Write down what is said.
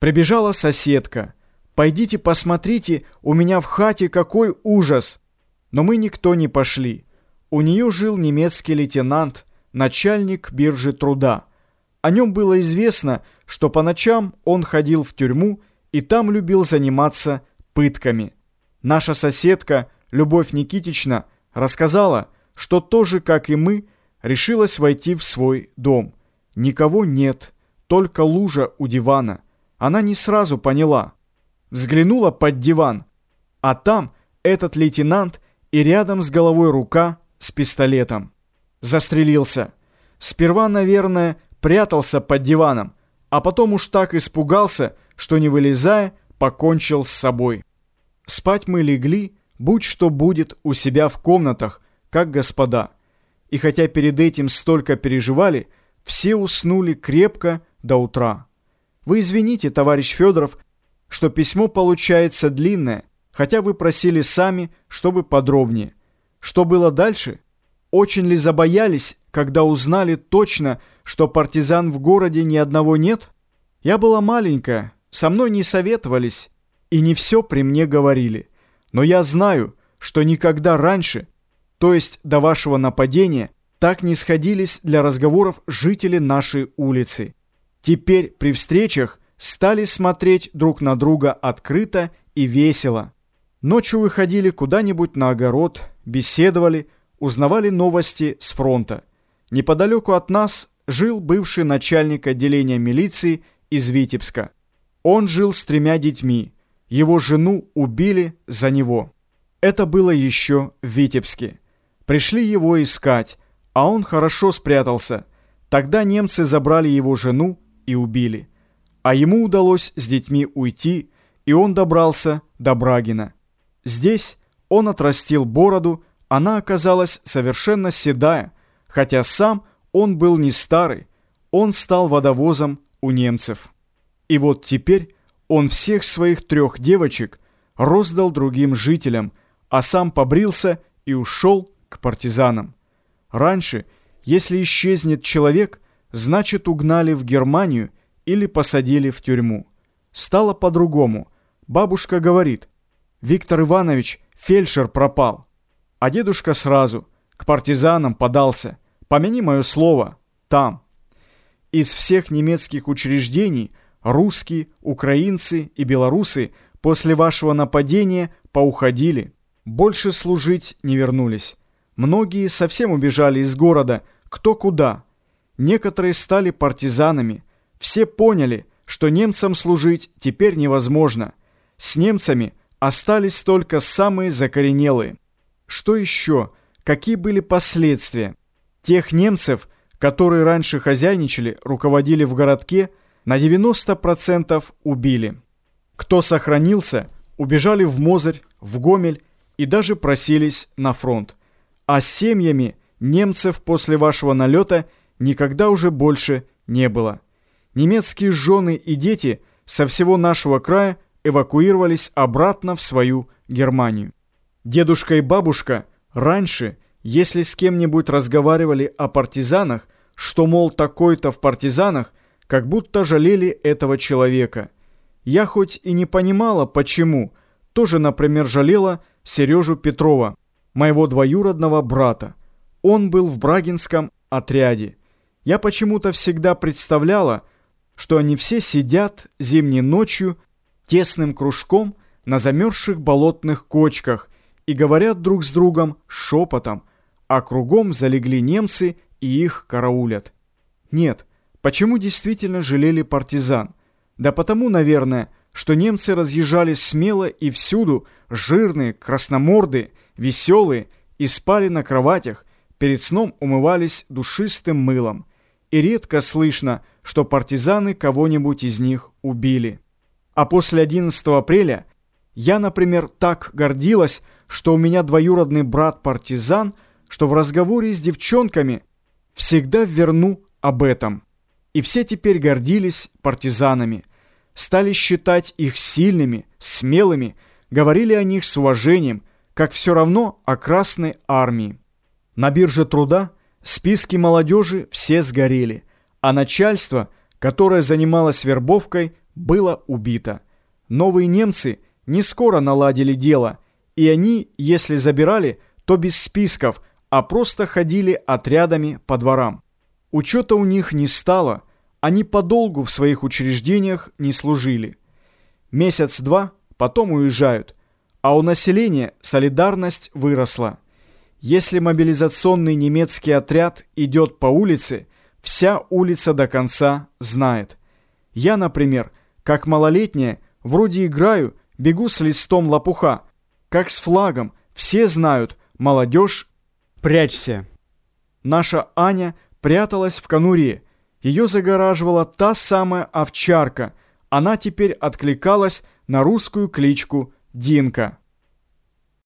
Прибежала соседка. «Пойдите посмотрите, у меня в хате какой ужас!» Но мы никто не пошли. У нее жил немецкий лейтенант, начальник биржи труда. О нем было известно, что по ночам он ходил в тюрьму и там любил заниматься пытками. Наша соседка, Любовь Никитична, рассказала, что тоже, как и мы, решилась войти в свой дом. Никого нет, только лужа у дивана. Она не сразу поняла. Взглянула под диван, а там этот лейтенант и рядом с головой рука с пистолетом. Застрелился. Сперва, наверное, прятался под диваном, а потом уж так испугался, что, не вылезая, покончил с собой. Спать мы легли, будь что будет, у себя в комнатах, как господа. И хотя перед этим столько переживали, все уснули крепко до утра. Вы извините, товарищ Федоров, что письмо получается длинное, хотя вы просили сами, чтобы подробнее. Что было дальше? Очень ли забоялись, когда узнали точно, что партизан в городе ни одного нет? Я была маленькая, со мной не советовались и не все при мне говорили. Но я знаю, что никогда раньше, то есть до вашего нападения, так не сходились для разговоров жители нашей улицы. Теперь при встречах стали смотреть друг на друга открыто и весело. Ночью выходили куда-нибудь на огород, беседовали, узнавали новости с фронта. Неподалеку от нас жил бывший начальник отделения милиции из Витебска. Он жил с тремя детьми. Его жену убили за него. Это было еще в Витебске. Пришли его искать, а он хорошо спрятался. Тогда немцы забрали его жену и убили. А ему удалось с детьми уйти, и он добрался до Брагина. Здесь он отрастил бороду, она оказалась совершенно седая, хотя сам он был не старый, он стал водовозом у немцев. И вот теперь он всех своих трех девочек роздал другим жителям, а сам побрился и ушел к партизанам. Раньше, если исчезнет человек, значит угнали в Германию или посадили в тюрьму. Стало по-другому. Бабушка говорит, Виктор Иванович, фельдшер пропал. А дедушка сразу к партизанам подался. Помяни мое слово, там. Из всех немецких учреждений русские, украинцы и белорусы после вашего нападения поуходили. Больше служить не вернулись. Многие совсем убежали из города, кто куда. Некоторые стали партизанами. Все поняли, что немцам служить теперь невозможно. С немцами остались только самые закоренелые. Что еще? Какие были последствия? Тех немцев, которые раньше хозяйничали, руководили в городке, на 90% убили. Кто сохранился, убежали в Мозырь, в Гомель и даже просились на фронт. А с семьями немцев после вашего налета никогда уже больше не было. Немецкие жены и дети со всего нашего края эвакуировались обратно в свою Германию. Дедушка и бабушка раньше, если с кем-нибудь разговаривали о партизанах, что, мол, такой-то в партизанах, как будто жалели этого человека. Я хоть и не понимала, почему, тоже, например, жалела Сережу Петрова, моего двоюродного брата. Он был в Брагинском отряде. Я почему-то всегда представляла, что они все сидят зимней ночью тесным кружком на замерзших болотных кочках и говорят друг с другом шепотом, а кругом залегли немцы и их караулят. Нет, Почему действительно жалели партизан? Да потому, наверное, что немцы разъезжали смело и всюду, жирные, красномордые, веселые, и спали на кроватях, перед сном умывались душистым мылом. И редко слышно, что партизаны кого-нибудь из них убили. А после 11 апреля я, например, так гордилась, что у меня двоюродный брат-партизан, что в разговоре с девчонками всегда верну об этом. И все теперь гордились партизанами, стали считать их сильными, смелыми, говорили о них с уважением, как все равно о Красной Армии. На бирже труда списки молодежи все сгорели, а начальство, которое занималось вербовкой, было убито. Новые немцы не скоро наладили дело, и они, если забирали, то без списков, а просто ходили отрядами по дворам. Учета у них не стало, они подолгу в своих учреждениях не служили. Месяц-два, потом уезжают, а у населения солидарность выросла. Если мобилизационный немецкий отряд идет по улице, вся улица до конца знает. Я, например, как малолетняя, вроде играю, бегу с листом лопуха, как с флагом, все знают, молодежь, прячься. Наша Аня пряталась в конуре, ее загораживала та самая овчарка, она теперь откликалась на русскую кличку Динка.